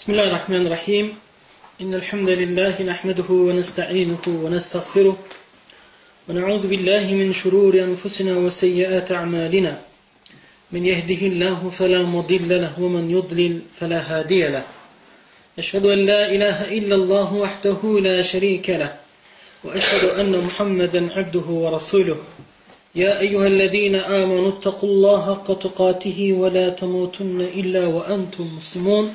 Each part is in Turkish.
بسم الله الرحمن الرحيم. إن الحمد لله نحمده ونستعينه ونستغفره ونعوذ بالله من شرور أنفسنا وسيئات أعمالنا. من يهده الله فلا مضل له ومن يضلل فلا هادي له. أشهد أن لا إله إلا الله وحده لا شريك له. وأشهد أن محمدا عبده ورسوله. يا أيها الذين آمنوا اتقوا الله حق تقاته ولا تموتن إلا وأنتم مسلمون.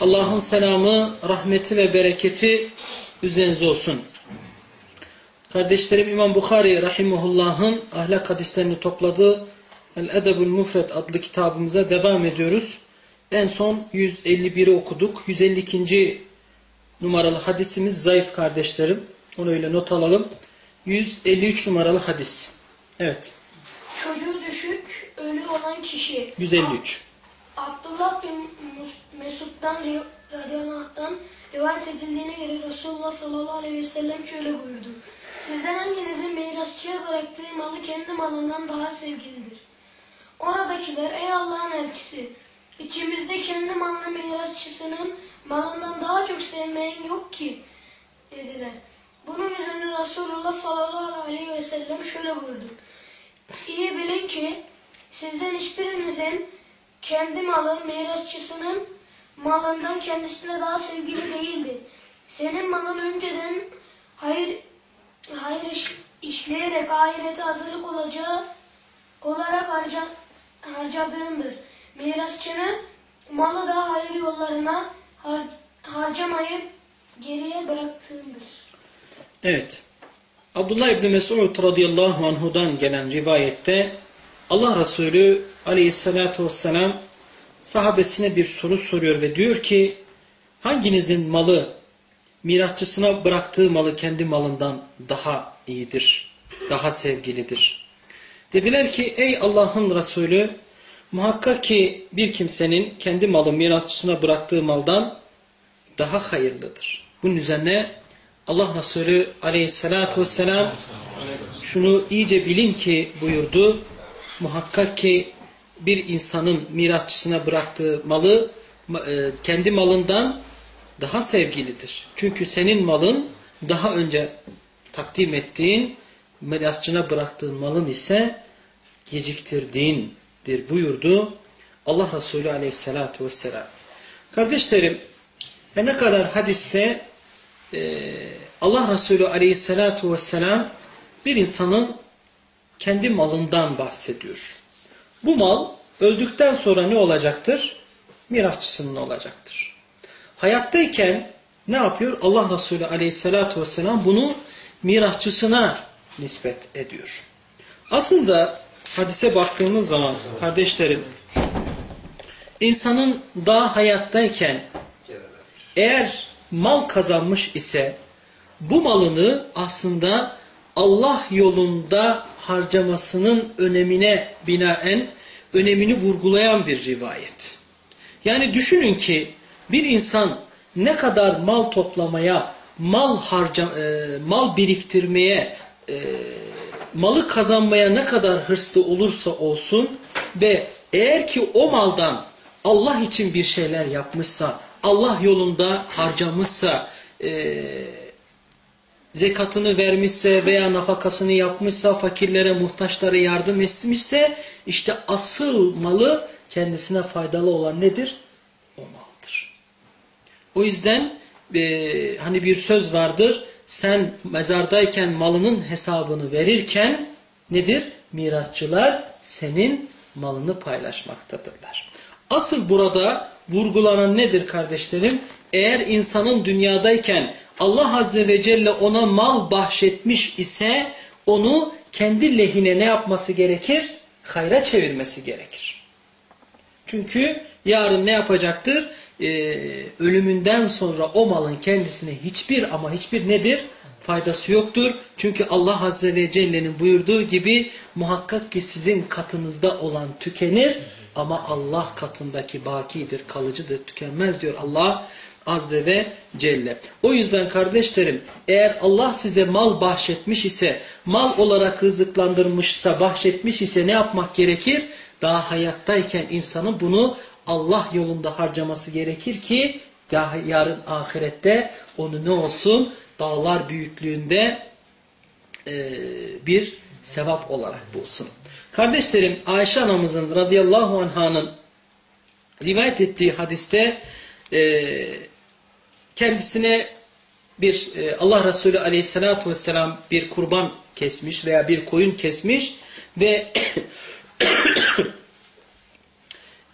Allah'ın selamı, rahmeti ve bereketi üzerinize olsun. Kardeşlerim İmam Bukhari Rahimullah'ın ahlak hadislerini topladığı El-Edebül Mufred adlı kitabımıza devam ediyoruz. En son 151'i okuduk. 152. numaralı hadisimiz zayıf kardeşlerim. Onu öyle not alalım. 153 numaralı hadis. Evet. Çocuğu düşük, ölü olan kişi. 153. Abdullah bin Mesud'dan radıyallahu rivayet edildiğine göre Resulullah sallallahu aleyhi ve sellem şöyle buyurdu. Sizden hanginizin mirasçıya bıraktığı malı kendi malından daha sevgilidir? Oradakiler ey Allah'ın elçisi içimizde kendi malını mirasçısının malından daha çok sevmeyen yok ki dediler. Bunun üzerine Resulullah sallallahu aleyhi ve sellem şöyle buyurdu. İyi bilin ki sizden hiçbirinizin kendi malı mirasçısının malından kendisine daha sevgili değildi. Senin malın önceden hayır hayır iş, işleyerek ahirete hazırlık olacağı olarak harca, harcadığındır. Mirasçının malı da hayır yollarına har, harcamayıp geriye bıraktığındır. Evet. Abdullah İbni Mesud radıyallahu anhudan gelen rivayette Allah Resulü aleyhissalatu vesselam sahabesine bir soru soruyor ve diyor ki hanginizin malı mirasçısına bıraktığı malı kendi malından daha iyidir, daha sevgilidir. Dediler ki ey Allah'ın Resulü muhakkak ki bir kimsenin kendi malı mirasçısına bıraktığı maldan daha hayırlıdır. Bunun üzerine Allah Resulü aleyhissalatu vesselam şunu iyice bilin ki buyurdu. Muhakkak ki bir insanın mirasçısına bıraktığı malı kendi malından daha sevgilidir. Çünkü senin malın daha önce takdim ettiğin mirasçına bıraktığın malın ise geciktirdiğindir buyurdu Allah Resulü aleyhissalatu vesselam. Kardeşlerim ne kadar hadiste Allah Resulü aleyhissalatu vesselam bir insanın kendi malından bahsediyor. Bu mal öldükten sonra ne olacaktır? Mirasçısının olacaktır. Hayattayken ne yapıyor? Allah Resulü aleyhissalatu vesselam bunu mirasçısına nispet ediyor. Aslında hadise baktığımız zaman kardeşlerim insanın daha hayattayken eğer mal kazanmış ise bu malını aslında Allah yolunda harcamasının önemine binaen önemini vurgulayan bir rivayet. Yani düşünün ki bir insan ne kadar mal toplamaya, mal harca, e, mal biriktirmeye, e, malı kazanmaya ne kadar hırslı olursa olsun ve eğer ki o maldan Allah için bir şeyler yapmışsa, Allah yolunda harcamışsa, e, zekatını vermişse veya nafakasını yapmışsa, fakirlere, muhtaçlara yardım etmişse, işte asıl malı kendisine faydalı olan nedir? O maldır. O yüzden e, hani bir söz vardır, sen mezardayken malının hesabını verirken nedir? Mirasçılar senin malını paylaşmaktadırlar. Asıl burada vurgulanan nedir kardeşlerim? Eğer insanın dünyadayken Allah Azze ve Celle ona mal bahşetmiş ise onu kendi lehine ne yapması gerekir? Hayra çevirmesi gerekir. Çünkü yarın ne yapacaktır? Ee, ölümünden sonra o malın kendisine hiçbir ama hiçbir nedir? Faydası yoktur. Çünkü Allah Azze ve Celle'nin buyurduğu gibi muhakkak ki sizin katınızda olan tükenir ama Allah katındaki bakidir, kalıcıdır, tükenmez diyor Allah Azze ve Celle. O yüzden kardeşlerim eğer Allah size mal bahşetmiş ise, mal olarak rızıklandırmışsa, bahşetmiş ise ne yapmak gerekir? Daha hayattayken insanın bunu Allah yolunda harcaması gerekir ki yarın ahirette onu ne olsun? Dağlar büyüklüğünde bir sevap olarak bulsun. Kardeşlerim Ayşe anamızın radıyallahu anh'ın rivayet ettiği hadiste kendisine bir Allah Resulü aleyhissalatu vesselam bir kurban kesmiş veya bir koyun kesmiş ve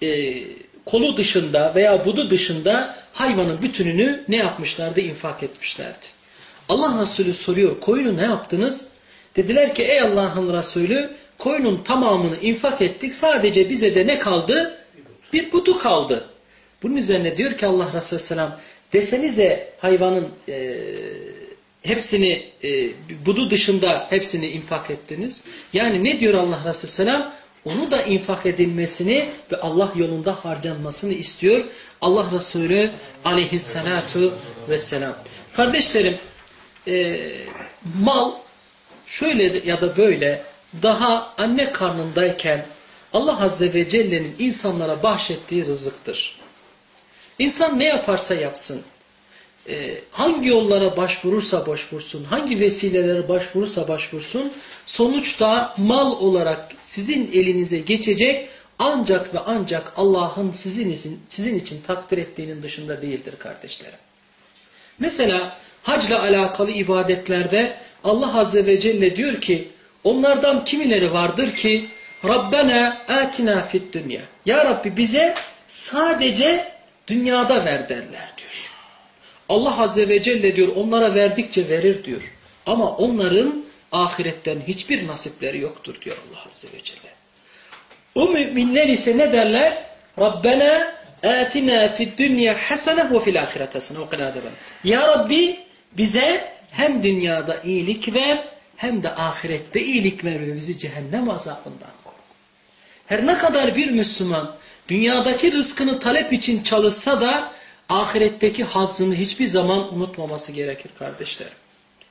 kolu dışında veya budu dışında hayvanın bütününü ne yapmışlardı? infak etmişlerdi. Allah Resulü soruyor koyunu ne yaptınız? Dediler ki ey Allah'ın Resulü koyunun tamamını infak ettik sadece bize de ne kaldı? Bir budu kaldı. Bunun üzerine diyor ki Allah Resulü Selam desenize hayvanın e, hepsini e, budu dışında hepsini infak ettiniz. Yani ne diyor Allah Resulü Selam? Onu da infak edilmesini ve Allah yolunda harcanmasını istiyor. Allah Resulü aleyhissalatu vesselam. Kardeşlerim e, mal şöyle ya da böyle daha anne karnındayken Allah Azze ve Celle'nin insanlara bahşettiği rızıktır. İnsan ne yaparsa yapsın, e, hangi yollara başvurursa başvursun, hangi vesilelere başvurursa başvursun, sonuçta mal olarak sizin elinize geçecek ancak ve ancak Allah'ın sizin için, takdir ettiğinin dışında değildir kardeşlerim. Mesela hacla alakalı ibadetlerde Allah Azze ve Celle diyor ki, onlardan kimileri vardır ki, Rabbena atina fid dünya. Ya Rabbi bize sadece dünyada ver derler diyor. Allah Azze ve Celle diyor onlara verdikçe verir diyor. Ama onların ahiretten hiçbir nasipleri yoktur diyor Allah Azze ve Celle. O müminler ise ne derler? Rabbena atina fid dünya hasene ve fil ahiret hasene. Ya Rabbi bize hem dünyada iyilik ver hem de ahirette iyilik ver ve bizi cehennem azabından koru. Her ne kadar bir Müslüman dünyadaki rızkını talep için çalışsa da ahiretteki hazzını hiçbir zaman unutmaması gerekir kardeşlerim.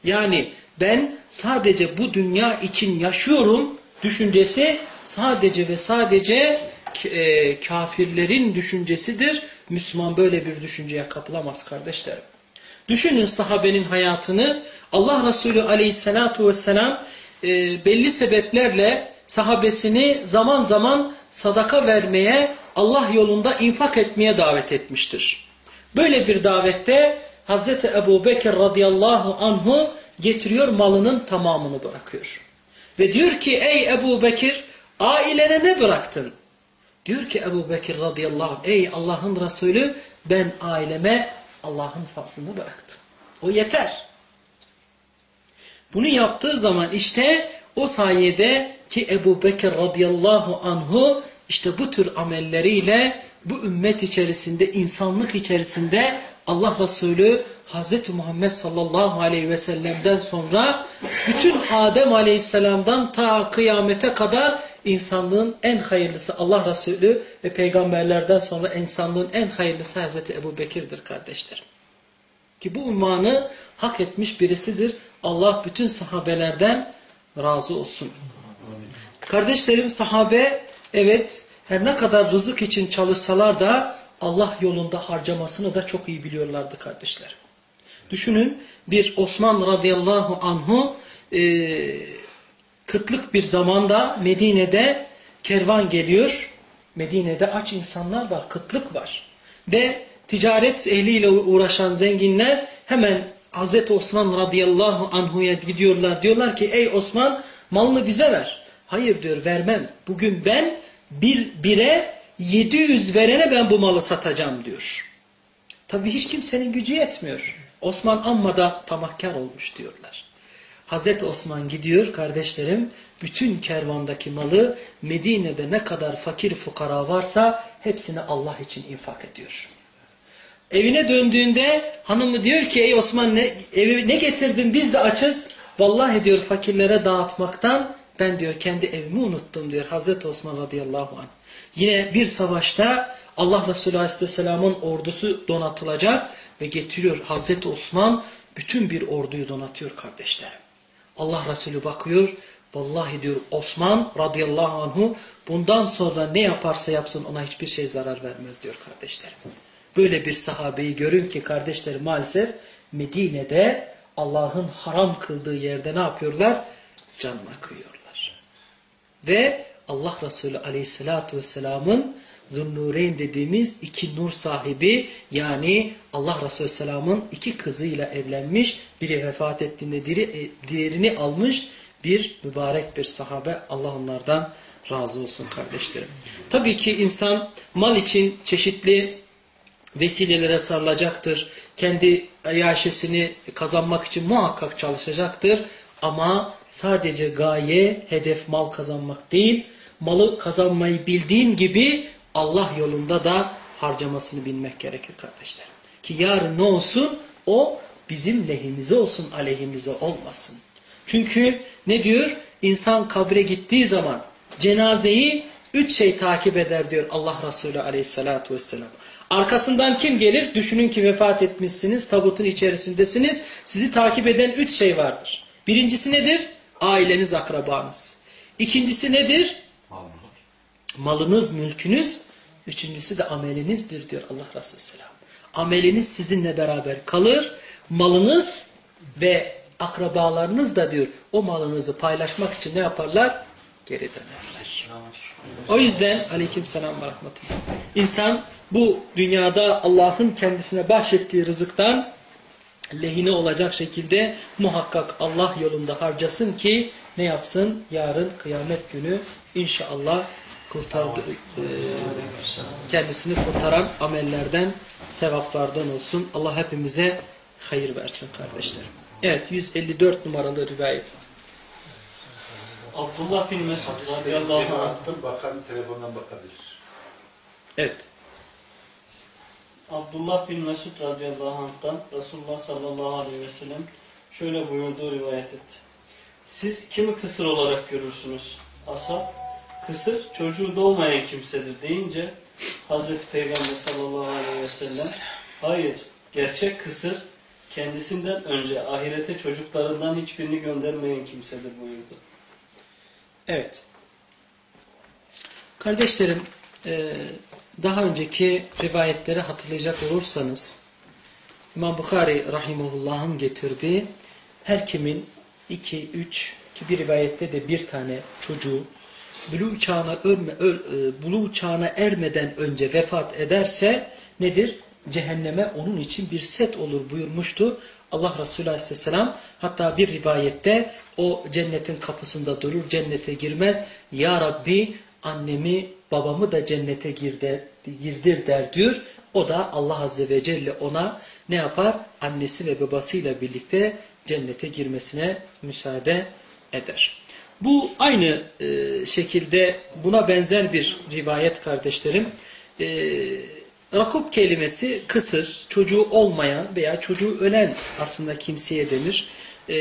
Yani ben sadece bu dünya için yaşıyorum düşüncesi sadece ve sadece e, kafirlerin düşüncesidir. Müslüman böyle bir düşünceye kapılamaz kardeşlerim. Düşünün sahabenin hayatını Allah Resulü aleyhissalatu vesselam e, belli sebeplerle sahabesini zaman zaman sadaka vermeye, Allah yolunda infak etmeye davet etmiştir. Böyle bir davette Hazreti Ebu Bekir radıyallahu anhu getiriyor malının tamamını bırakıyor. Ve diyor ki ey Ebu Bekir ailene ne bıraktın? Diyor ki Ebu Bekir radıyallahu anh ey Allah'ın Resulü ben aileme Allah'ın faslını bıraktım. O yeter. Bunu yaptığı zaman işte o sayede ki Ebu Bekir radıyallahu anhu işte bu tür amelleriyle bu ümmet içerisinde, insanlık içerisinde Allah Resulü Hz. Muhammed sallallahu aleyhi ve sellem'den sonra bütün Adem aleyhisselamdan ta kıyamete kadar insanlığın en hayırlısı Allah Resulü ve peygamberlerden sonra insanlığın en hayırlısı Hz. Ebu Bekir'dir kardeşlerim. Ki bu ünvanı hak etmiş birisidir. Allah bütün sahabelerden razı olsun. Kardeşlerim sahabe evet her ne kadar rızık için çalışsalar da Allah yolunda harcamasını da çok iyi biliyorlardı kardeşlerim. Düşünün bir Osman radıyallahu anhu e, kıtlık bir zamanda Medine'de kervan geliyor. Medine'de aç insanlar var, kıtlık var. Ve ticaret ehliyle uğraşan zenginler hemen Hazreti Osman radıyallahu anhu'ya gidiyorlar. Diyorlar ki ey Osman malını bize ver. Hayır diyor vermem. Bugün ben bir bire 700 verene ben bu malı satacağım diyor. Tabi hiç kimsenin gücü yetmiyor. Osman amma da tamahkar olmuş diyorlar. Hazreti Osman gidiyor kardeşlerim bütün kervandaki malı Medine'de ne kadar fakir fukara varsa hepsini Allah için infak ediyor. Evine döndüğünde hanımı diyor ki ey Osman ne, evi, ne getirdin biz de açız. Vallahi diyor fakirlere dağıtmaktan ben diyor kendi evimi unuttum diyor Hazreti Osman radıyallahu anh. Yine bir savaşta Allah Resulü aleyhisselamın ordusu donatılacak ve getiriyor Hazreti Osman bütün bir orduyu donatıyor kardeşlerim. Allah Resulü bakıyor vallahi diyor Osman radıyallahu anhu bundan sonra ne yaparsa yapsın ona hiçbir şey zarar vermez diyor kardeşlerim. Böyle bir sahabeyi görün ki kardeşlerim maalesef Medine'de Allah'ın haram kıldığı yerde ne yapıyorlar? Canına kıyıyorlar. Ve Allah Resulü aleyhissalatu vesselamın Zunnureyn dediğimiz iki nur sahibi yani Allah Resulü Selam'ın iki kızıyla evlenmiş, biri vefat ettiğinde diğerini almış bir mübarek bir sahabe. Allah onlardan razı olsun kardeşlerim. Tabii ki insan mal için çeşitli vesilelere sarılacaktır. Kendi yaşesini kazanmak için muhakkak çalışacaktır. Ama sadece gaye, hedef mal kazanmak değil, malı kazanmayı bildiğin gibi Allah yolunda da harcamasını bilmek gerekir kardeşlerim. Ki yarın ne olsun? O bizim lehimize olsun, aleyhimize olmasın. Çünkü ne diyor? İnsan kabre gittiği zaman cenazeyi üç şey takip eder diyor Allah Resulü aleyhissalatu vesselam. Arkasından kim gelir? Düşünün ki vefat etmişsiniz, tabutun içerisindesiniz. Sizi takip eden üç şey vardır. Birincisi nedir? Aileniz, akrabanız. İkincisi nedir? Malınız, mülkünüz. Üçüncüsü de amelinizdir diyor Allah Resulü Selam. Ameliniz sizinle beraber kalır. Malınız ve akrabalarınız da diyor o malınızı paylaşmak için ne yaparlar? Geri dönerler. O yüzden aleyküm selam ve rahmetullah. İnsan bu dünyada Allah'ın kendisine bahşettiği rızıktan lehine olacak şekilde muhakkak Allah yolunda harcasın ki ne yapsın? Yarın kıyamet günü inşallah kurtardı, e, kendisini kurtaran amellerden, sevaplardan olsun. Allah hepimize hayır versin kardeşlerim. Evet 154 numaralı rivayet. Abdullah bin Mesud radıyallahu anh'tan bakan telefondan bakabilir. Evet. Abdullah bin Mesud radıyallahu anh'tan Resulullah sallallahu aleyhi ve sellem şöyle buyurduğu rivayet etti. Siz kimi kısır olarak görürsünüz? Asap, kısır çocuğu doğmayan kimsedir deyince Hazreti Peygamber sallallahu aleyhi ve sellem hayır gerçek kısır kendisinden önce ahirete çocuklarından hiçbirini göndermeyen kimsedir buyurdu. Evet. Kardeşlerim e, daha önceki rivayetleri hatırlayacak olursanız İmam Bukhari Rahimullah'ın getirdiği her kimin iki, üç ki bir rivayette de bir tane çocuğu buluğ çağına, ölme, öl, e, buluğ çağına ermeden önce vefat ederse nedir? Cehenneme onun için bir set olur buyurmuştu. Allah Resulü Aleyhisselam hatta bir rivayette o cennetin kapısında durur, cennete girmez. Ya Rabbi annemi babamı da cennete girdir, der diyor. O da Allah Azze ve Celle ona ne yapar? Annesi ve babasıyla birlikte cennete girmesine müsaade eder. Bu aynı e, şekilde buna benzer bir rivayet kardeşlerim. E, rakup kelimesi kısır, çocuğu olmayan veya çocuğu ölen aslında kimseye denir. E,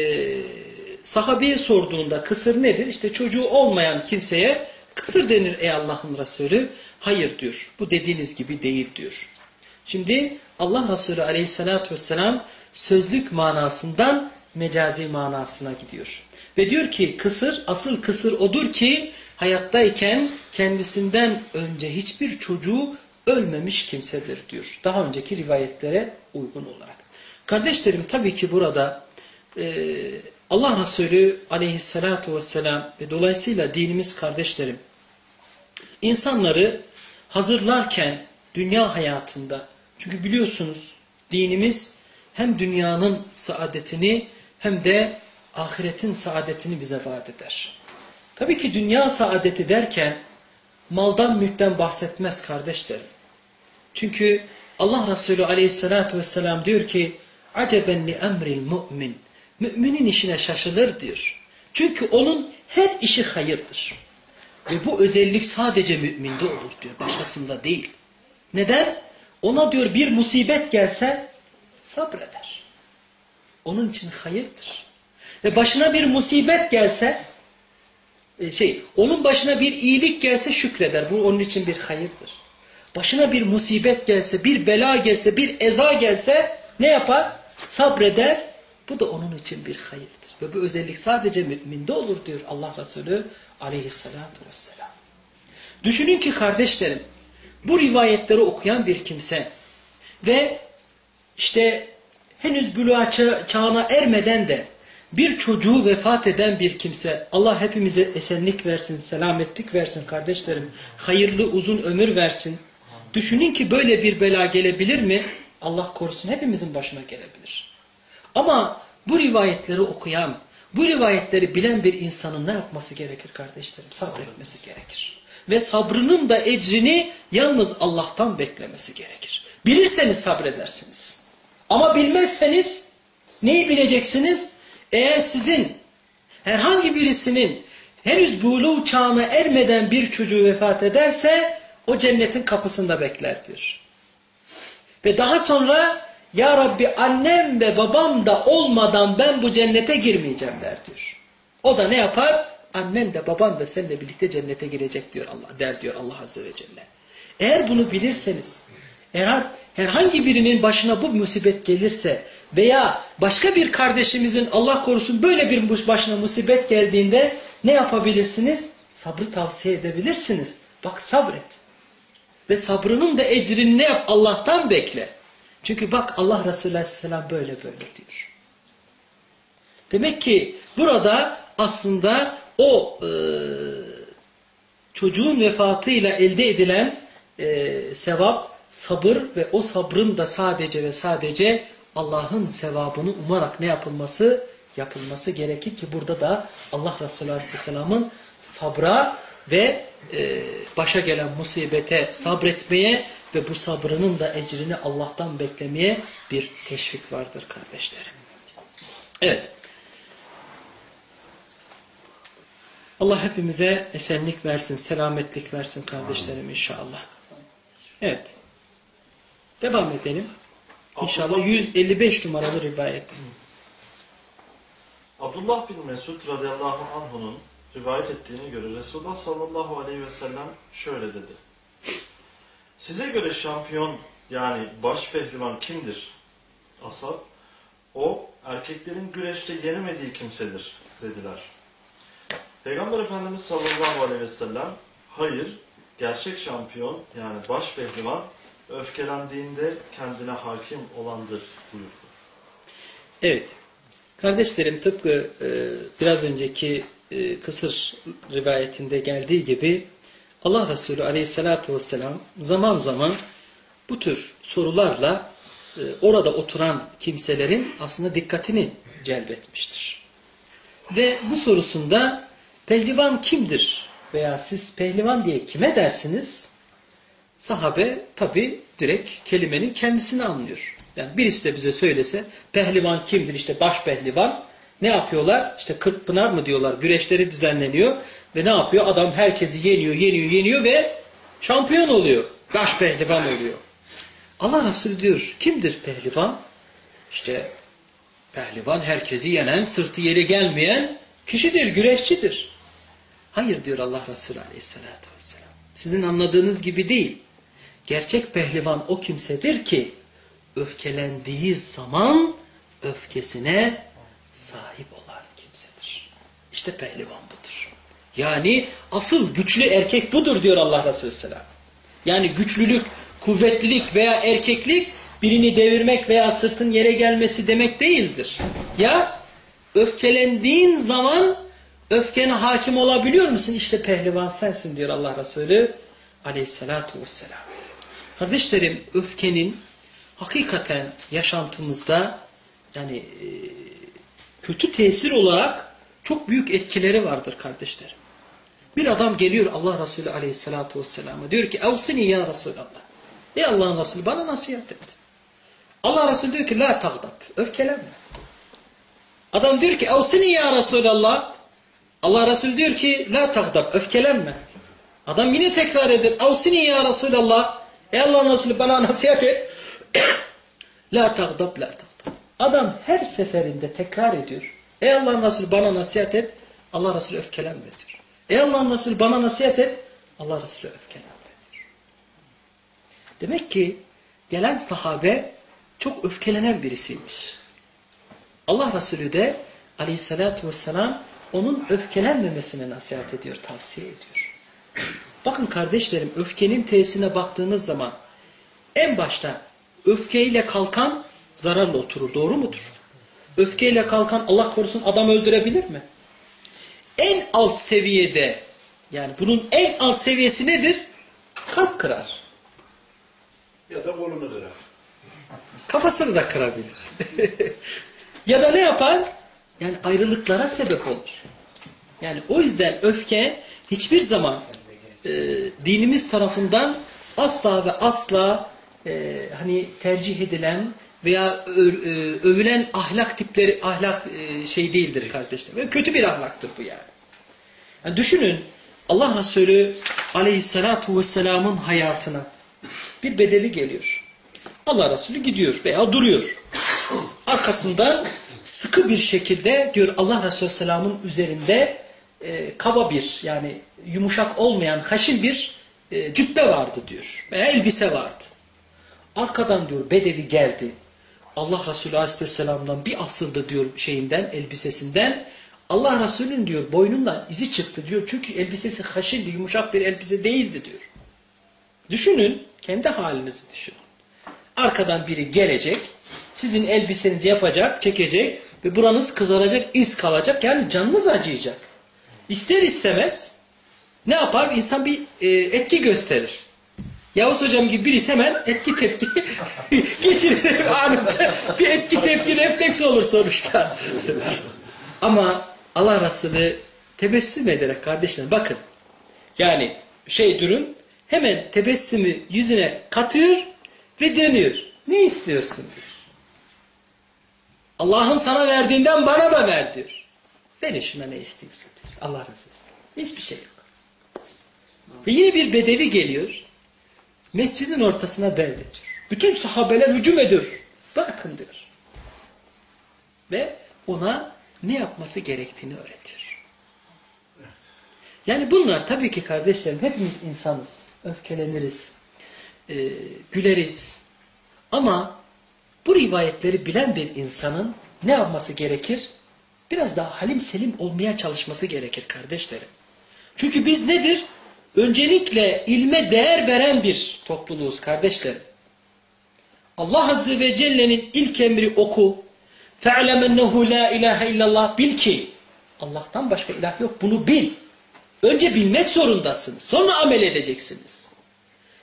sahabeye sorduğunda kısır nedir? İşte çocuğu olmayan kimseye kısır denir ey Allah'ın Resulü. Hayır diyor. Bu dediğiniz gibi değil diyor. Şimdi Allah Resulü aleyhissalatü vesselam sözlük manasından mecazi manasına gidiyor. Ve diyor ki kısır, asıl kısır odur ki hayattayken kendisinden önce hiçbir çocuğu ölmemiş kimsedir diyor. Daha önceki rivayetlere uygun olarak. Kardeşlerim tabii ki burada e, Allah Resulü aleyhissalatu vesselam ve dolayısıyla dinimiz kardeşlerim insanları hazırlarken dünya hayatında çünkü biliyorsunuz dinimiz hem dünyanın saadetini hem de ahiretin saadetini bize vaat eder. Tabii ki dünya saadeti derken maldan mülkten bahsetmez kardeşlerim. Çünkü Allah Resulü aleyhissalatu vesselam diyor ki aceben li emril mu'min müminin işine şaşılır diyor. Çünkü onun her işi hayırdır. Ve bu özellik sadece müminde olur diyor. Başkasında değil. Neden? Ona diyor bir musibet gelse sabreder. Onun için hayırdır. Ve başına bir musibet gelse e, şey, onun başına bir iyilik gelse şükreder. Bu onun için bir hayırdır. Başına bir musibet gelse, bir bela gelse, bir eza gelse ne yapar? Sabreder. Bu da onun için bir hayırdır. Ve bu özellik sadece müminde olur diyor Allah Resulü aleyhissalatu vesselam. Düşünün ki kardeşlerim, bu rivayetleri okuyan bir kimse ve işte henüz buluğa çağına ermeden de bir çocuğu vefat eden bir kimse, Allah hepimize esenlik versin, selametlik versin kardeşlerim, hayırlı uzun ömür versin. Düşünün ki böyle bir bela gelebilir mi? Allah korusun hepimizin başına gelebilir. Ama bu rivayetleri okuyan, bu rivayetleri bilen bir insanın ne yapması gerekir kardeşlerim? Sabretmesi gerekir. Ve sabrının da ecrini yalnız Allah'tan beklemesi gerekir. Bilirseniz sabredersiniz. Ama bilmezseniz neyi bileceksiniz? Eğer sizin herhangi birisinin henüz buluğ çağına ermeden bir çocuğu vefat ederse o cennetin kapısında beklerdir. Ve daha sonra ya Rabbi annem ve babam da olmadan ben bu cennete girmeyeceğim der diyor. O da ne yapar? Annen de baban da seninle birlikte cennete girecek diyor Allah der diyor Allah Azze ve Celle. Eğer bunu bilirseniz, eğer herhangi birinin başına bu musibet gelirse veya başka bir kardeşimizin Allah korusun böyle bir başına musibet geldiğinde ne yapabilirsiniz? Sabrı tavsiye edebilirsiniz. Bak sabret. Ve sabrının da ecrini ne yap? Allah'tan bekle. Çünkü bak Allah Resulü Aleyhisselam böyle böyle diyor. Demek ki burada aslında o e, çocuğun vefatıyla elde edilen e, sevap, sabır ve o sabrın da sadece ve sadece Allah'ın sevabını umarak ne yapılması? Yapılması gerekir ki burada da Allah Resulü Aleyhisselam'ın sabra ve e, başa gelen musibete sabretmeye ve bu sabrının da ecrini Allah'tan beklemeye bir teşvik vardır kardeşlerim. Evet. Allah hepimize esenlik versin, selametlik versin kardeşlerim inşallah. Evet. Devam edelim. İnşallah 155 numaralı rivayet. Abdullah bin Mesud radıyallahu anh'unun rivayet ettiğine göre Resulullah sallallahu aleyhi ve sellem şöyle dedi. Size göre şampiyon yani baş pehlivan kimdir? Asab, o erkeklerin güreşte yenemediği kimsedir dediler. Peygamber Efendimiz sallallahu aleyhi ve sellem, hayır, gerçek şampiyon yani baş pehlivan öfkelendiğinde kendine hakim olandır buyurdu. Evet. Kardeşlerim tıpkı e, biraz önceki e, kısır rivayetinde geldiği gibi Allah Resulü aleyhissalatü vesselam zaman zaman bu tür sorularla e, orada oturan kimselerin aslında dikkatini celbetmiştir. Ve bu sorusunda pehlivan kimdir? Veya siz pehlivan diye kime dersiniz? Sahabe tabi direkt kelimenin kendisini anlıyor. Yani birisi de bize söylese pehlivan kimdir? İşte baş pehlivan. Ne yapıyorlar? İşte Kırkpınar mı diyorlar? Güreşleri düzenleniyor. Ve ne yapıyor? Adam herkesi yeniyor, yeniyor, yeniyor ve şampiyon oluyor. Baş pehlivan oluyor. Allah Resulü diyor, kimdir pehlivan? İşte pehlivan herkesi yenen, sırtı yere gelmeyen kişidir, güreşçidir. Hayır diyor Allah Resulü aleyhissalatü vesselam. Sizin anladığınız gibi değil. Gerçek pehlivan o kimsedir ki öfkelendiği zaman öfkesine sahip olan kimsedir. İşte pehlivan budur. Yani asıl güçlü erkek budur diyor Allah Resulü Selam. Yani güçlülük, kuvvetlilik veya erkeklik birini devirmek veya sırtın yere gelmesi demek değildir. Ya öfkelendiğin zaman öfkene hakim olabiliyor musun? İşte pehlivan sensin diyor Allah Resulü aleyhissalatu vesselam. Kardeşlerim öfkenin hakikaten yaşantımızda yani e, kötü tesir olarak çok büyük etkileri vardır kardeşlerim. Bir adam geliyor Allah Resulü aleyhissalatu vesselam'a diyor ki evsini ya Resulallah. Ey Allah'ın Resulü bana nasihat et. Allah Resulü diyor ki la tagdab. Öfkelenme. Adam diyor ki evsini ya Resulallah. Allah Resulü diyor ki la tagdab. Öfkelenme. Adam yine tekrar eder. Evsini ya Resulallah. Ey Allah'ın Resulü bana nasihat et. la tagdab la tagdab. Adam her seferinde tekrar ediyor. Ey Allah'ın Resulü bana nasihat et. Allah Resulü öfkelenme diyor. Ey Allah'ın Resulü bana nasihat et. Allah Resulü öfkelenme diyor. Demek ki gelen sahabe çok öfkelenen birisiymiş. Allah Resulü de aleyhissalatü vesselam onun öfkelenmemesine nasihat ediyor, tavsiye ediyor. Bakın kardeşlerim öfkenin tesirine baktığınız zaman en başta öfkeyle kalkan zararla oturur. Doğru mudur? Öfkeyle kalkan Allah korusun adam öldürebilir mi? En alt seviyede yani bunun en alt seviyesi nedir? Kalp kırar. Ya da kolunu kırar. Kafasını da kırabilir. ya da ne yapar? Yani ayrılıklara sebep olur. Yani o yüzden öfke hiçbir zaman e, dinimiz tarafından asla ve asla e, hani tercih edilen veya e, övülen ahlak tipleri ahlak e, şey değildir kardeşler. Ve kötü bir ahlaktır bu yani. yani. Düşünün Allah Resulü aleyhissalatu vesselamın hayatına bir bedeli geliyor. Allah Resulü gidiyor veya duruyor. Arkasından sıkı bir şekilde diyor Allah Resulü Selam'ın üzerinde e, kaba bir yani yumuşak olmayan haşin bir e, cübbe vardı diyor. Veya elbise vardı. Arkadan diyor bedevi geldi. Allah Resulü Aleyhisselam'dan bir asıldı diyor şeyinden, elbisesinden. Allah Resulü'nün diyor boynundan izi çıktı diyor. Çünkü elbisesi haşindi, yumuşak bir elbise değildi diyor. Düşünün, kendi halinizi düşünün. Arkadan biri gelecek, sizin elbisenizi yapacak, çekecek ve buranız kızaracak, iz kalacak. Yani canınız acıyacak. İster istemez ne yapar? İnsan bir e, etki gösterir. Yavuz hocam gibi birisi hemen etki tepki geçirir anında. Bir etki tepki refleks olur sonuçta. Ama Allah Resulü tebessüm ederek kardeşler bakın. Yani şey durum hemen tebessümü yüzüne katıyor ve dönüyor. Ne istiyorsun diyor. Allah'ın sana verdiğinden bana da ver diyor. Verin şuna ne istiyorsun diyor. Allah razı olsun. Hiçbir şey yok. Ve yine bir bedevi geliyor. Mescidin ortasına beldetiyor. Bütün sahabeler hücum ediyor. Bakın diyor. Ve ona ne yapması gerektiğini öğretiyor. Yani bunlar tabii ki kardeşlerim hepimiz insanız. Öfkeleniriz. E, güleriz. Ama bu rivayetleri bilen bir insanın ne yapması gerekir? Biraz daha halim selim olmaya çalışması gerekir kardeşlerim. Çünkü biz nedir? Öncelikle ilme değer veren bir topluluğuz kardeşlerim. Allah Azze ve Celle'nin ilk emri oku. فَعْلَمَ اَنَّهُ لَا اِلَٰهَ illallah Bil ki Allah'tan başka ilah yok. Bunu bil. Önce bilmek zorundasınız. Sonra amel edeceksiniz.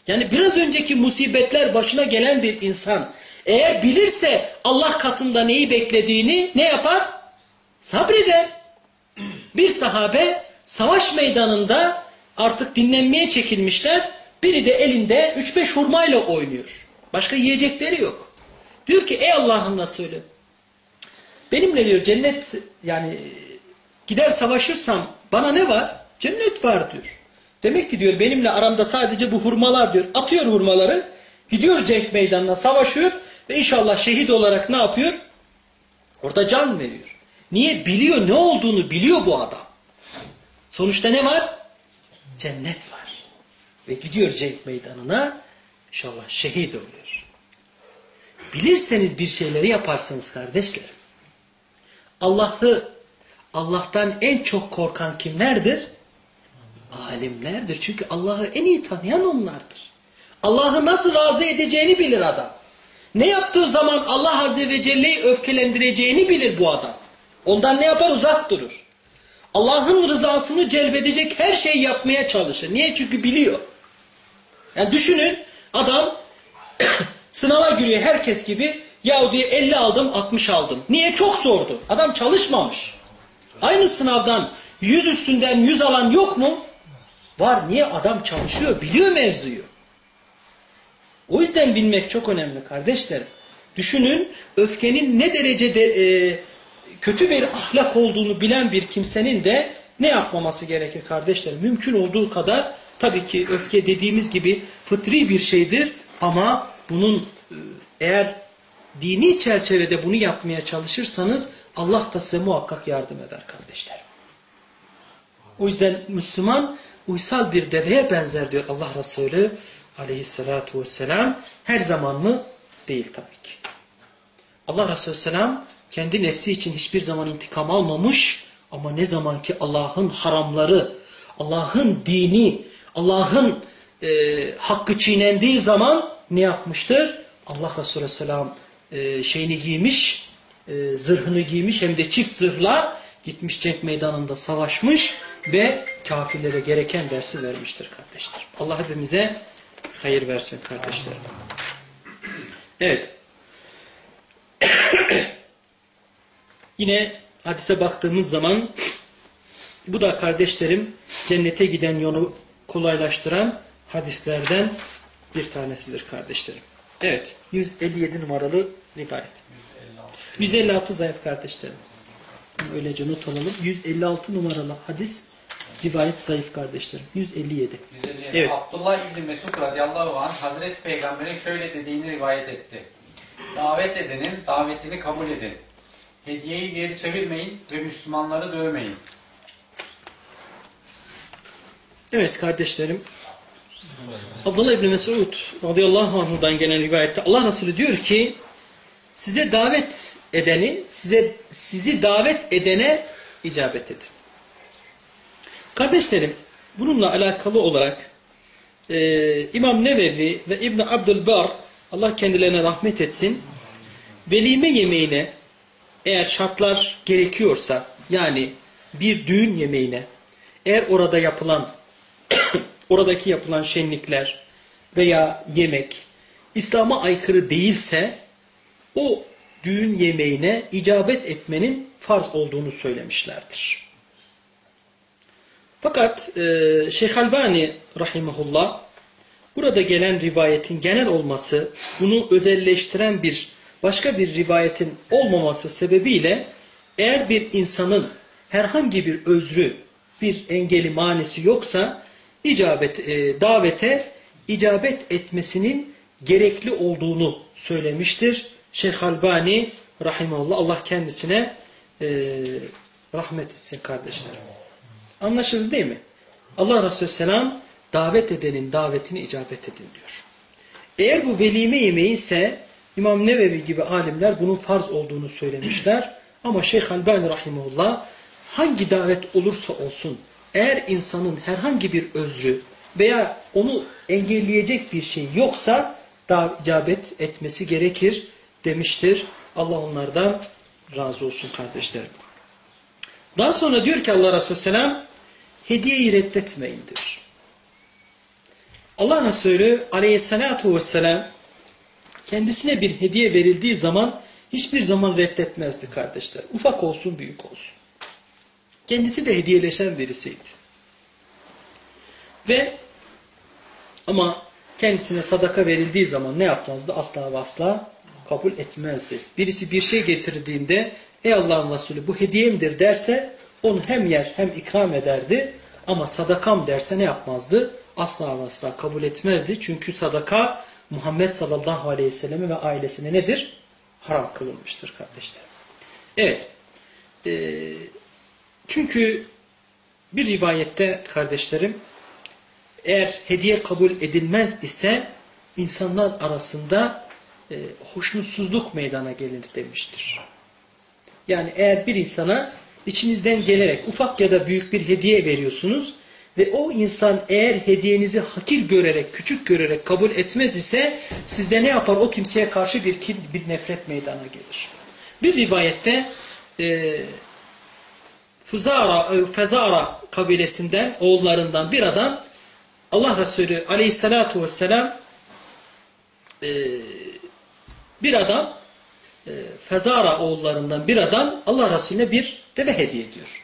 Yani biraz önceki musibetler başına gelen bir insan eğer bilirse Allah katında neyi beklediğini ne yapar? Sabreder. Bir sahabe savaş meydanında artık dinlenmeye çekilmişler. Biri de elinde 3-5 hurmayla oynuyor. Başka yiyecekleri yok. Diyor ki ey Allah'ın Resulü benimle diyor cennet yani gider savaşırsam bana ne var? Cennet var diyor. Demek ki diyor benimle aramda sadece bu hurmalar diyor. Atıyor hurmaları. Gidiyor cenk meydanına savaşıyor. Ve inşallah şehit olarak ne yapıyor? Orada can veriyor. Niye? Biliyor ne olduğunu biliyor bu adam. Sonuçta ne var? Cennet var. Ve gidiyor cenk meydanına inşallah şehit oluyor. Bilirseniz bir şeyleri yaparsınız kardeşlerim. Allah'ı Allah'tan en çok korkan kimlerdir? Alimlerdir. Çünkü Allah'ı en iyi tanıyan onlardır. Allah'ı nasıl razı edeceğini bilir adam. Ne yaptığı zaman Allah Azze ve Celle'yi öfkelendireceğini bilir bu adam. Ondan ne yapar? Uzak durur. Allah'ın rızasını celbedecek her şeyi yapmaya çalışır. Niye? Çünkü biliyor. Yani düşünün adam sınava giriyor herkes gibi Ya diyor 50 aldım 60 aldım. Niye? Çok zordu. Adam çalışmamış. Aynı sınavdan 100 üstünden 100 alan yok mu? Var. Niye? Adam çalışıyor. Biliyor mevzuyu. O yüzden bilmek çok önemli kardeşlerim. Düşünün öfkenin ne derecede e, kötü bir ahlak olduğunu bilen bir kimsenin de ne yapmaması gerekir kardeşlerim? Mümkün olduğu kadar tabii ki öfke dediğimiz gibi fıtri bir şeydir ama bunun e, eğer dini çerçevede bunu yapmaya çalışırsanız Allah da size muhakkak yardım eder kardeşlerim. O yüzden Müslüman uysal bir deveye benzer diyor Allah Resulü aleyhissalatu vesselam. Her zaman mı? Değil tabii ki. Allah Resulü selam kendi nefsi için hiçbir zaman intikam almamış ama ne zaman ki Allah'ın haramları, Allah'ın dini, Allah'ın e, hakkı çiğnendiği zaman ne yapmıştır? Allah Resulü selam e, şeyini giymiş, e, zırhını giymiş hem de çift zırhla gitmiş cenk meydanında savaşmış ve kafirlere gereken dersi vermiştir kardeşler. Allah hepimize hayır versin kardeşlerim. Evet. Yine hadise baktığımız zaman bu da kardeşlerim cennete giden yolu kolaylaştıran hadislerden bir tanesidir kardeşlerim. Evet. 157 numaralı rivayet. 156 zayıf kardeşlerim. Öylece not alalım. 156 numaralı hadis rivayet zayıf kardeşlerim. 157. Evet. Abdullah İbni Mesud radıyallahu anh Hazreti Peygamber'in şöyle dediğini rivayet etti. Davet edenin davetini kabul edin. Hediyeyi geri çevirmeyin ve Müslümanları dövmeyin. Evet kardeşlerim. Abdullah İbni Mesud radıyallahu anh'dan gelen rivayette Allah Resulü diyor ki size davet edeni, size sizi davet edene icabet edin. Kardeşlerim, bununla alakalı olarak e, İmam Nevevi ve İbn Abdülbar Allah kendilerine rahmet etsin velime yemeğine eğer şartlar gerekiyorsa yani bir düğün yemeğine eğer orada yapılan oradaki yapılan şenlikler veya yemek İslam'a aykırı değilse o düğün yemeğine icabet etmenin farz olduğunu söylemişlerdir. Fakat e, Şeyh Albani rahimahullah burada gelen rivayetin genel olması bunu özelleştiren bir başka bir rivayetin olmaması sebebiyle eğer bir insanın herhangi bir özrü, bir engeli manisi yoksa icabet, e, davete icabet etmesinin gerekli olduğunu söylemiştir. Şeyh Albani rahimahullah Allah kendisine e, rahmet etsin kardeşlerim. Anlaşıldı değil mi? Allah Resulü Selam davet edenin davetini icabet edin diyor. Eğer bu velime yemeği ise İmam Nevevi gibi alimler bunun farz olduğunu söylemişler. Ama Şeyh Albani Rahimullah hangi davet olursa olsun eğer insanın herhangi bir özrü veya onu engelleyecek bir şey yoksa da icabet etmesi gerekir demiştir. Allah onlardan razı olsun kardeşlerim. Daha sonra diyor ki Allah Resulü Selam hediyeyi reddetmeyindir. Allah Resulü aleyhissalatu vesselam kendisine bir hediye verildiği zaman hiçbir zaman reddetmezdi kardeşler. Ufak olsun büyük olsun. Kendisi de hediyeleşen birisiydi. Ve ama kendisine sadaka verildiği zaman ne yapmazdı? Asla ve asla kabul etmezdi. Birisi bir şey getirdiğinde ey Allah'ın Resulü bu hediyemdir derse onu hem yer hem ikram ederdi. Ama sadakam derse ne yapmazdı? Asla ve asla kabul etmezdi. Çünkü sadaka Muhammed sallallahu aleyhi ve selleme ve ailesine nedir? Haram kılınmıştır kardeşler. Evet. Ee, çünkü bir rivayette kardeşlerim eğer hediye kabul edilmez ise insanlar arasında e, hoşnutsuzluk meydana gelir demiştir. Yani eğer bir insana içinizden gelerek ufak ya da büyük bir hediye veriyorsunuz ve o insan eğer hediyenizi hakir görerek, küçük görerek kabul etmez ise sizde ne yapar? O kimseye karşı bir kin, bir nefret meydana gelir. Bir rivayette e, Fuzara, e, Fezara kabilesinden, oğullarından bir adam Allah Resulü aleyhissalatu vesselam e, bir adam e, Fezara oğullarından bir adam Allah Resulüne bir deve hediye ediyor.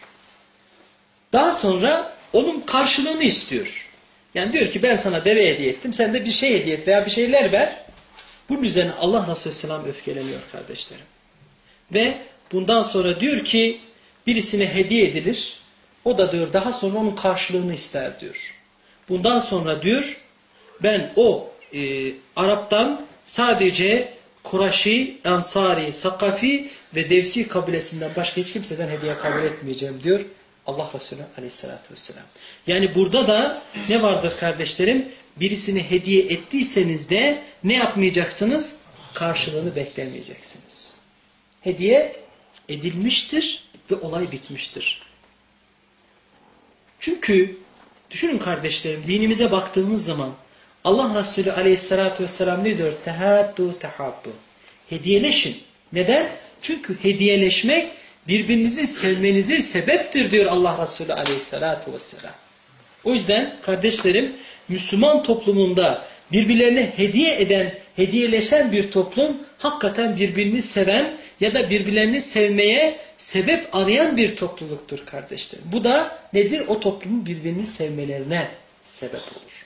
Daha sonra onun karşılığını istiyor. Yani diyor ki ben sana deve hediye ettim. Sen de bir şey hediye et veya bir şeyler ver. Bunun üzerine Allah Resulü Selam öfkeleniyor kardeşlerim. Ve bundan sonra diyor ki birisine hediye edilir. O da diyor daha sonra onun karşılığını ister diyor. Bundan sonra diyor ben o e, Arap'tan sadece Kuraşi, Ansari, Sakafi ve Devsi kabilesinden başka hiç kimseden hediye kabul etmeyeceğim diyor Allah Resulü aleyhissalatü vesselam. Yani burada da ne vardır kardeşlerim? Birisini hediye ettiyseniz de ne yapmayacaksınız? Karşılığını beklemeyeceksiniz. Hediye edilmiştir ve olay bitmiştir. Çünkü düşünün kardeşlerim dinimize baktığımız zaman Allah Resulü aleyhissalatü vesselam ne diyor? Tehaddu tehabbu. Hediyeleşin. Neden? Çünkü hediyeleşmek birbirinizi sevmenize sebeptir diyor Allah Resulü aleyhissalatü vesselam. O yüzden kardeşlerim Müslüman toplumunda birbirlerine hediye eden, hediyeleşen bir toplum hakikaten birbirini seven ya da birbirlerini sevmeye sebep arayan bir topluluktur kardeşlerim. Bu da nedir? O toplumun birbirini sevmelerine sebep olur.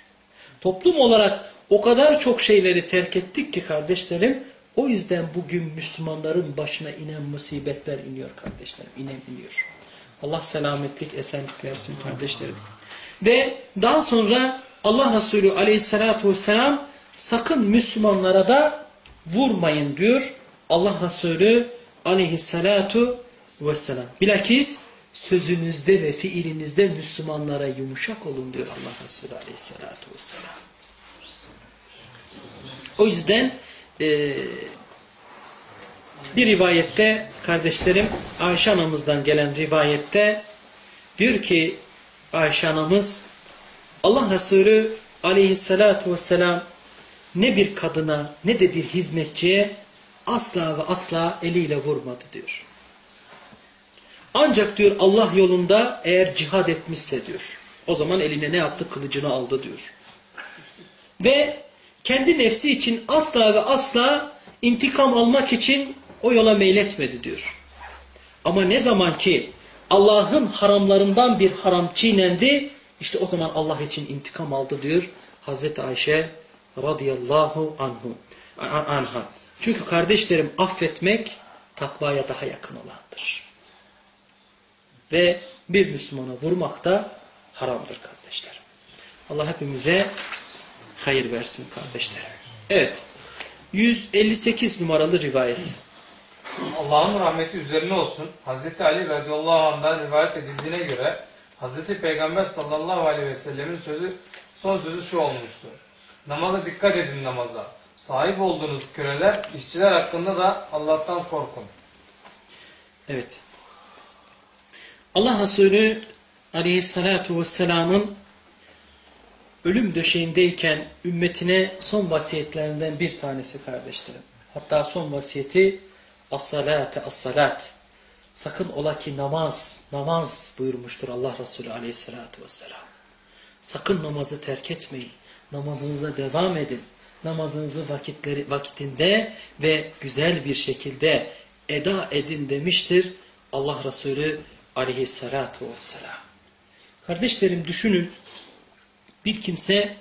Toplum olarak o kadar çok şeyleri terk ettik ki kardeşlerim o yüzden bugün Müslümanların başına inen musibetler iniyor kardeşlerim. İnen iniyor. Allah selametlik, esenlik versin kardeşlerim. Ve daha sonra Allah Resulü aleyhissalatu vesselam sakın Müslümanlara da vurmayın diyor. Allah Resulü aleyhissalatu vesselam. Bilakis sözünüzde ve fiilinizde Müslümanlara yumuşak olun diyor Allah Resulü aleyhissalatu vesselam. O yüzden e, bir rivayette kardeşlerim Ayşe anamızdan gelen rivayette diyor ki Ayşe anamız Allah Resulü aleyhissalatu vesselam ne bir kadına ne de bir hizmetçiye asla ve asla eliyle vurmadı diyor. Ancak diyor Allah yolunda eğer cihad etmişse diyor. O zaman eline ne yaptı? Kılıcını aldı diyor. Ve kendi nefsi için asla ve asla intikam almak için o yola meyletmedi diyor. Ama ne zaman ki Allah'ın haramlarından bir haram çiğnendi, işte o zaman Allah için intikam aldı diyor Hazreti Ayşe radıyallahu anhu, anha. Çünkü kardeşlerim affetmek takvaya daha yakın olandır. Ve bir Müslümana vurmak da haramdır kardeşlerim. Allah hepimize hayır versin kardeşlerim. Evet. 158 numaralı rivayet. Allah'ın rahmeti üzerine olsun. Hazreti Ali radıyallahu anh'dan rivayet edildiğine göre Hazreti Peygamber sallallahu aleyhi ve sellemin sözü son sözü şu olmuştu. Namaza dikkat edin namaza. Sahip olduğunuz köleler, işçiler hakkında da Allah'tan korkun. Evet. Allah Resulü aleyhissalatu vesselamın ölüm döşeğindeyken ümmetine son vasiyetlerinden bir tanesi kardeşlerim. Hatta son vasiyeti as-salate as-salat. Sakın ola ki namaz, namaz buyurmuştur Allah Resulü aleyhissalatu vesselam. Sakın namazı terk etmeyin. Namazınıza devam edin. Namazınızı vakitleri, vakitinde ve güzel bir şekilde eda edin demiştir Allah Resulü aleyhissalatu vesselam. Kardeşlerim düşünün bir kimse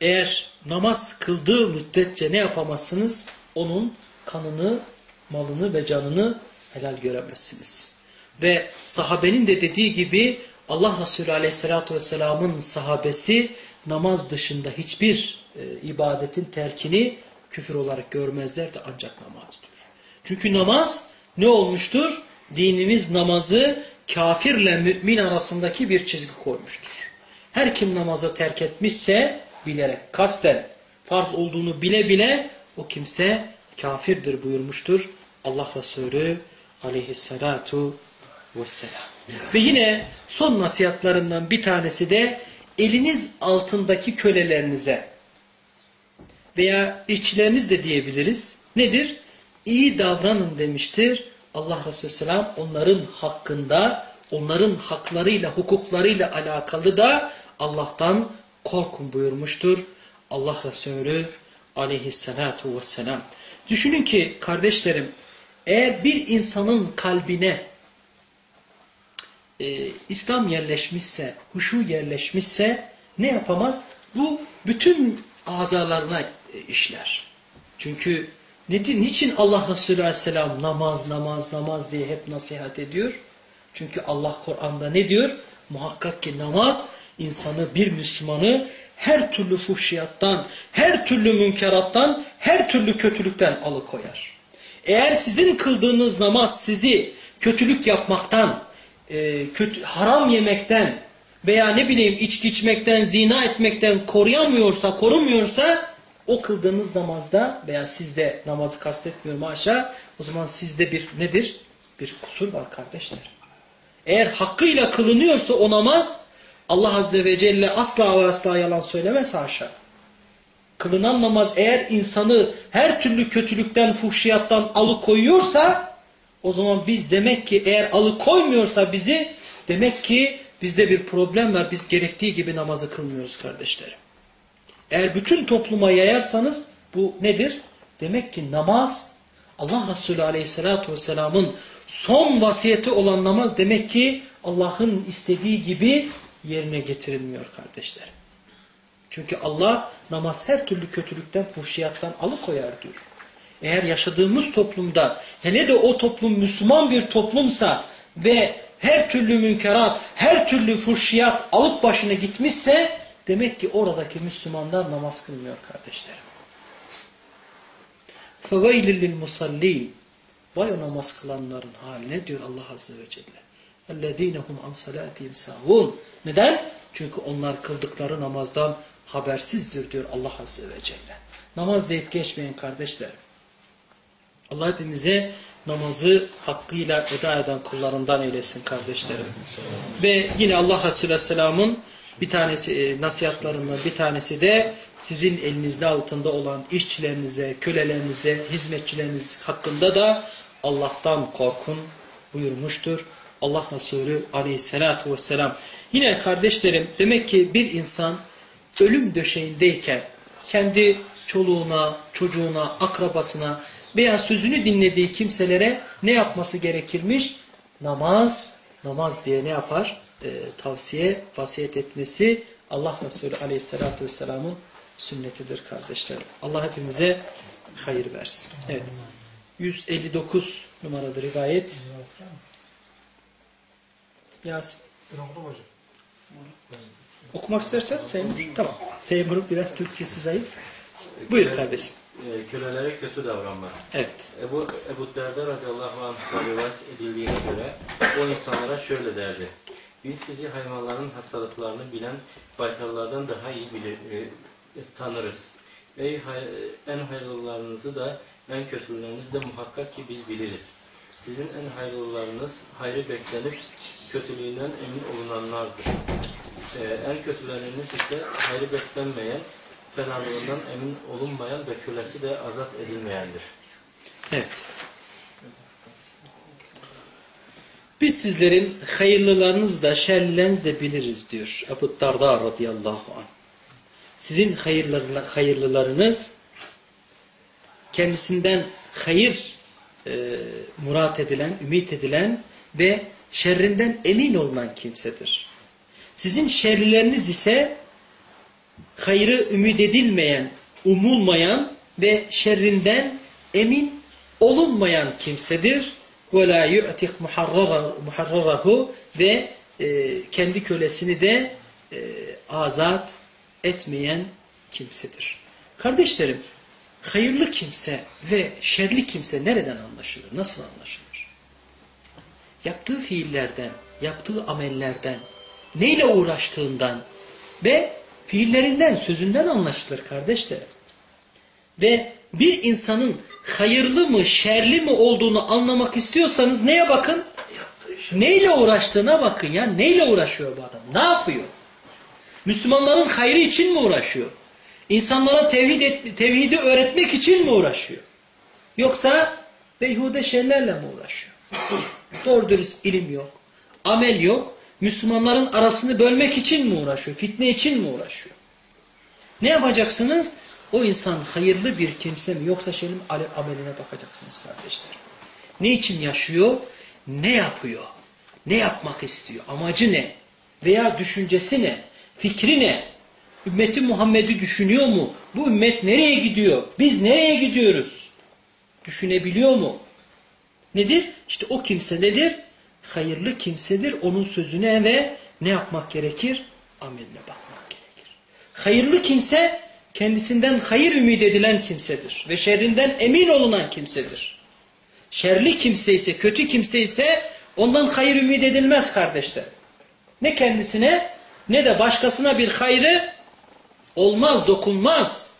eğer namaz kıldığı müddetçe ne yapamazsınız? Onun kanını, malını ve canını helal göremezsiniz. Ve sahabenin de dediği gibi Allah Resulü Aleyhisselatü Vesselam'ın sahabesi namaz dışında hiçbir e, ibadetin terkini küfür olarak görmezler de ancak namazdır. Çünkü namaz ne olmuştur? Dinimiz namazı kafirle mümin arasındaki bir çizgi koymuştur. Her kim namazı terk etmişse bilerek, kasten farz olduğunu bile bile o kimse kafirdir buyurmuştur Allah Resulü aleyhissalatu vesselam. Ve yine son nasihatlarından bir tanesi de eliniz altındaki kölelerinize veya işçileriniz de diyebiliriz. Nedir? İyi davranın demiştir. Allah Resulü Selam onların hakkında, onların haklarıyla, hukuklarıyla alakalı da Allah'tan korkun buyurmuştur. Allah Resulü aleyhissalatu vesselam. Düşünün ki kardeşlerim Eğer bir insanın kalbine e, İslam yerleşmişse, huşu yerleşmişse ne yapamaz? Bu bütün azalarına e, işler. Çünkü nedir? Niçin Allah Resulü Aleyhisselam namaz, namaz, namaz diye hep nasihat ediyor? Çünkü Allah Kur'an'da ne diyor? Muhakkak ki namaz insanı, bir Müslümanı her türlü fuhşiyattan, her türlü münkerattan, her türlü kötülükten alıkoyar. Eğer sizin kıldığınız namaz sizi kötülük yapmaktan, e, kötü, haram yemekten veya ne bileyim içki içmekten, zina etmekten koruyamıyorsa, korumuyorsa o kıldığınız namazda veya sizde namazı kastetmiyorum aşağı o zaman sizde bir nedir? Bir kusur var kardeşler. Eğer hakkıyla kılınıyorsa o namaz Allah Azze ve Celle asla ve asla yalan söylemez haşa. Kılınan namaz eğer insanı her türlü kötülükten, fuhşiyattan alıkoyuyorsa o zaman biz demek ki eğer alıkoymuyorsa bizi demek ki bizde bir problem var. Biz gerektiği gibi namazı kılmıyoruz kardeşlerim. Eğer bütün topluma yayarsanız bu nedir? Demek ki namaz Allah Resulü Aleyhisselatü Vesselam'ın son vasiyeti olan namaz demek ki Allah'ın istediği gibi yerine getirilmiyor kardeşlerim. Çünkü Allah namaz her türlü kötülükten, fuhşiyattan alıkoyar diyor. Eğer yaşadığımız toplumda hele de o toplum Müslüman bir toplumsa ve her türlü münkerat, her türlü fuhşiyat alıp başına gitmişse demek ki oradaki Müslümanlar namaz kılmıyor kardeşlerim. فَوَيْلٍ لِلْمُسَلِّينَ Vay o namaz kılanların haline diyor Allah Azze ve Celle. اَلَّذ۪ينَ هُمْ عَنْ صَلَاتِهِمْ سَهُونَ Neden? Çünkü onlar kıldıkları namazdan habersizdir diyor Allah Azze ve Celle. Namaz deyip geçmeyin kardeşlerim. Allah hepimize namazı hakkıyla eda eden kullarından eylesin kardeşlerim. Ve yine Allah Resulü Aleyhisselam'ın bir tanesi e, nasihatlarından bir tanesi de sizin elinizde altında olan işçilerinize, kölelerinize, hizmetçileriniz hakkında da Allah'tan korkun buyurmuştur. Allah Resulü Aleyhisselatü Vesselam. Yine kardeşlerim demek ki bir insan ölüm döşeğindeyken kendi çoluğuna, çocuğuna, akrabasına veya sözünü dinlediği kimselere ne yapması gerekirmiş? Namaz, namaz diye ne yapar? Ee, tavsiye, vasiyet etmesi Allah Resulü Aleyhisselatü Vesselam'ın sünnetidir kardeşlerim. Allah hepimize hayır versin. Evet. 159 numaralı rivayet. Yasin. Okumak istersen Seymour. Tamam. Seymour'un biraz Türkçesi zayıf. Buyur kardeşim. E, kölelere kötü davranmak. Evet. Ebu, Ebu Derda radıyallahu anh'a rivayet edildiğine göre o insanlara şöyle derdi. Biz sizi hayvanların hastalıklarını bilen baytarlardan daha iyi bilir, e, tanırız. Ey hay, en hayırlılarınızı da en kötülerinizi de muhakkak ki biz biliriz. Sizin en hayırlılarınız hayrı beklenip kötülüğünden emin olunanlardır. Ee, en kötüleriniz ise hayrı beklenmeyen, fenalığından emin olunmayan ve kölesi de azat edilmeyendir. Evet. Biz sizlerin hayırlılarınız da şerlileriniz de biliriz diyor Ebu Darda radıyallahu anh. Sizin hayırlılarınız kendisinden hayır e, murat edilen, ümit edilen ve şerrinden emin olunan kimsedir. Sizin şerlileriniz ise hayrı ümit edilmeyen, umulmayan ve şerrinden emin olunmayan kimsedir. وَلَا يُعْتِقْ مُحَرَّرَهُ ve e, kendi kölesini de e, azat etmeyen kimsedir. Kardeşlerim, hayırlı kimse ve şerli kimse nereden anlaşılır? Nasıl anlaşılır? Yaptığı fiillerden, yaptığı amellerden, neyle uğraştığından ve fiillerinden, sözünden anlaşılır kardeşlerim. Ve bir insanın hayırlı mı, şerli mi olduğunu anlamak istiyorsanız neye bakın? Neyle uğraştığına bakın ya. Neyle uğraşıyor bu adam? Ne yapıyor? Müslümanların hayrı için mi uğraşıyor? İnsanlara tevhid et, tevhidi öğretmek için mi uğraşıyor? Yoksa beyhude şeylerle mi uğraşıyor? Doğru dürüst ilim yok. Amel yok. Müslümanların arasını bölmek için mi uğraşıyor? Fitne için mi uğraşıyor? Ne yapacaksınız? O insan hayırlı bir kimse mi yoksa şeyin ameline bakacaksınız kardeşler. Ne için yaşıyor? Ne yapıyor? Ne yapmak istiyor? Amacı ne? Veya düşüncesi ne? Fikri ne? Ümmeti Muhammed'i düşünüyor mu? Bu ümmet nereye gidiyor? Biz nereye gidiyoruz? Düşünebiliyor mu? Nedir? İşte o kimse nedir? Hayırlı kimsedir. Onun sözüne ve ne yapmak gerekir? Ameline bakmak gerekir. Hayırlı kimse kendisinden hayır ümit edilen kimsedir. Ve şerrinden emin olunan kimsedir. Şerli kimse ise, kötü kimse ise ondan hayır ümit edilmez kardeşler. Ne kendisine ne de başkasına bir hayrı olmaz, dokunmaz.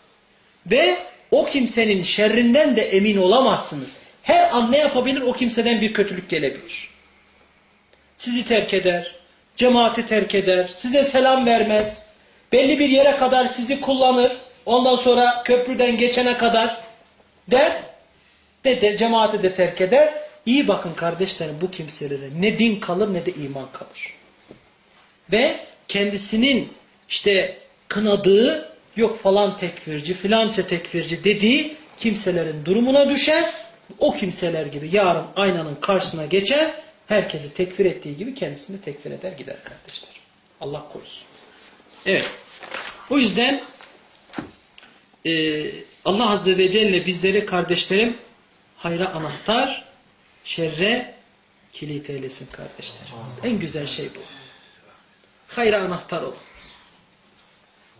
Ve o kimsenin şerrinden de emin olamazsınız. Her an ne yapabilir? O kimseden bir kötülük gelebilir. Sizi terk eder, cemaati terk eder, size selam vermez, belli bir yere kadar sizi kullanır, ondan sonra köprüden geçene kadar der, de, de cemaati de terk eder. İyi bakın kardeşlerim bu kimselere ne din kalır ne de iman kalır. Ve kendisinin işte kınadığı yok falan tekfirci filanca tekfirci dediği kimselerin durumuna düşer. O kimseler gibi yarın aynanın karşısına geçer. Herkesi tekfir ettiği gibi kendisini tekfir eder gider kardeşler. Allah korusun. Evet. O yüzden e, Allah Azze ve Celle bizleri kardeşlerim hayra anahtar, şerre kilit eylesin kardeşlerim. En güzel şey bu. Hayra anahtar olun.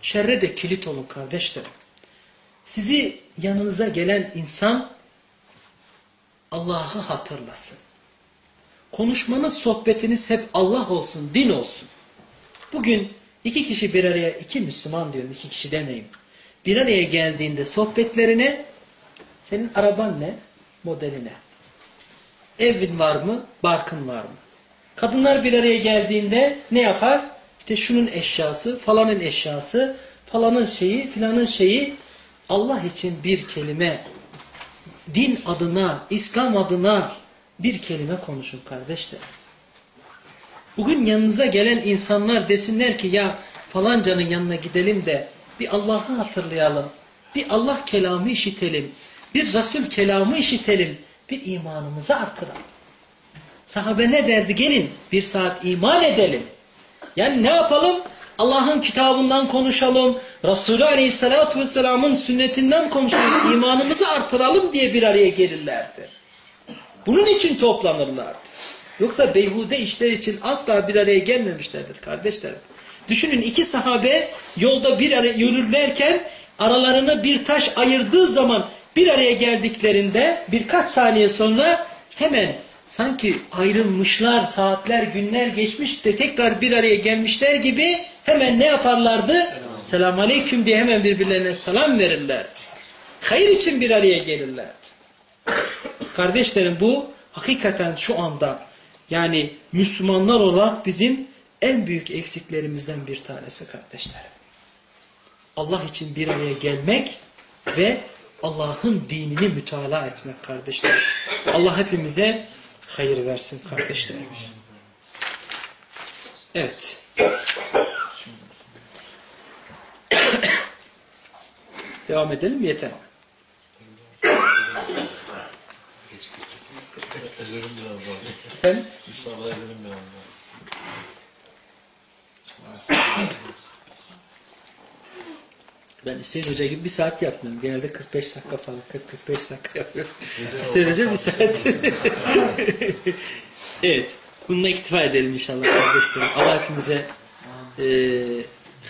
Şerre de kilit olun kardeşlerim. Sizi yanınıza gelen insan Allah'ı hatırlasın. Konuşmanız, sohbetiniz hep Allah olsun, din olsun. Bugün iki kişi bir araya, iki Müslüman diyorum, iki kişi demeyeyim. Bir araya geldiğinde sohbetlerine senin araban ne? Modeli ne? Evin var mı? Barkın var mı? Kadınlar bir araya geldiğinde ne yapar? İşte şunun eşyası, falanın eşyası, falanın şeyi, filanın şeyi Allah için bir kelime, din adına, İslam adına bir kelime konuşun kardeşler. Bugün yanınıza gelen insanlar desinler ki ya falancanın yanına gidelim de bir Allah'ı hatırlayalım. Bir Allah kelamı işitelim. Bir Resul kelamı işitelim. Bir imanımızı artıralım. Sahabe ne derdi? Gelin bir saat iman edelim. Yani ne yapalım? Allah'ın kitabından konuşalım. Resulü Aleyhisselatü Vesselam'ın sünnetinden konuşalım. imanımızı artıralım diye bir araya gelirlerdi. Bunun için toplanırlardı. Yoksa beyhude işler için asla bir araya gelmemişlerdir kardeşlerim. Düşünün iki sahabe yolda bir araya yürürlerken aralarını bir taş ayırdığı zaman bir araya geldiklerinde birkaç saniye sonra hemen sanki ayrılmışlar, saatler, günler geçmiş de tekrar bir araya gelmişler gibi hemen ne yaparlardı? Selam aleyküm diye hemen birbirlerine selam verirlerdi. Hayır için bir araya gelirlerdi. Kardeşlerim bu hakikaten şu anda yani Müslümanlar olarak bizim en büyük eksiklerimizden bir tanesi kardeşlerim. Allah için bir araya gelmek ve Allah'ın dinini mütalaa etmek kardeşlerim. Allah hepimize hayır versin kardeşlerim. Evet. Devam edelim mi? Yeter. Ezelim biraz daha. Efendim? İnşallah ezelim biraz daha. Ben Hüseyin Hoca gibi bir saat yapmıyorum. Genelde 45 dakika falan. 40-45 dakika yapıyorum. Hüseyin Hoca bir saat. evet. Bununla iktifa edelim inşallah kardeşlerim. Allah hepimize e,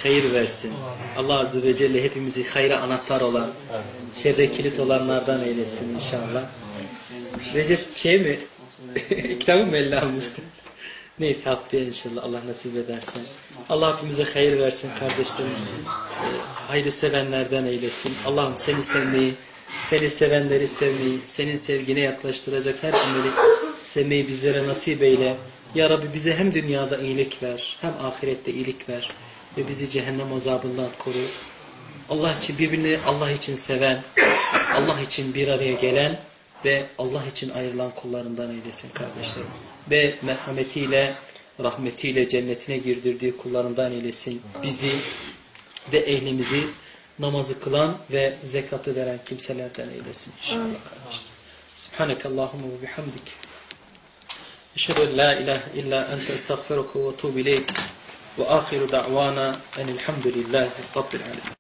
hayır versin. Allah Azze ve Celle hepimizi hayra anahtar olan, şerre kilit olanlardan eylesin inşallah. Recep şey mi? Kitabı mı eline almıştı? Neyse haftaya inşallah Allah nasip ederse. Allah hepimize hayır versin kardeşlerim. Ee, hayrı sevenlerden eylesin. Allah'ım seni sevmeyi, seni sevenleri sevmeyi, senin sevgine yaklaştıracak her ameli sevmeyi bizlere nasip eyle. Ya Rabbi bize hem dünyada iyilik ver, hem ahirette iyilik ver. Ve bizi cehennem azabından koru. Allah için birbirini Allah için seven, Allah için bir araya gelen ve Allah için ayrılan kullarından eylesin kardeşlerim. Ve merhametiyle, rahmetiyle cennetine girdirdiği kullarından eylesin. Bizi ve ehlimizi namazı kılan ve zekatı veren kimselerden eylesin inşallah kardeşlerim. Subhaneke Allahumma ve bihamdik. Eşhedü en la ilahe illa ente estağfiruke ve etûbü ileyk. Ve ahiru da'vana enilhamdülillahi rabbil alemin.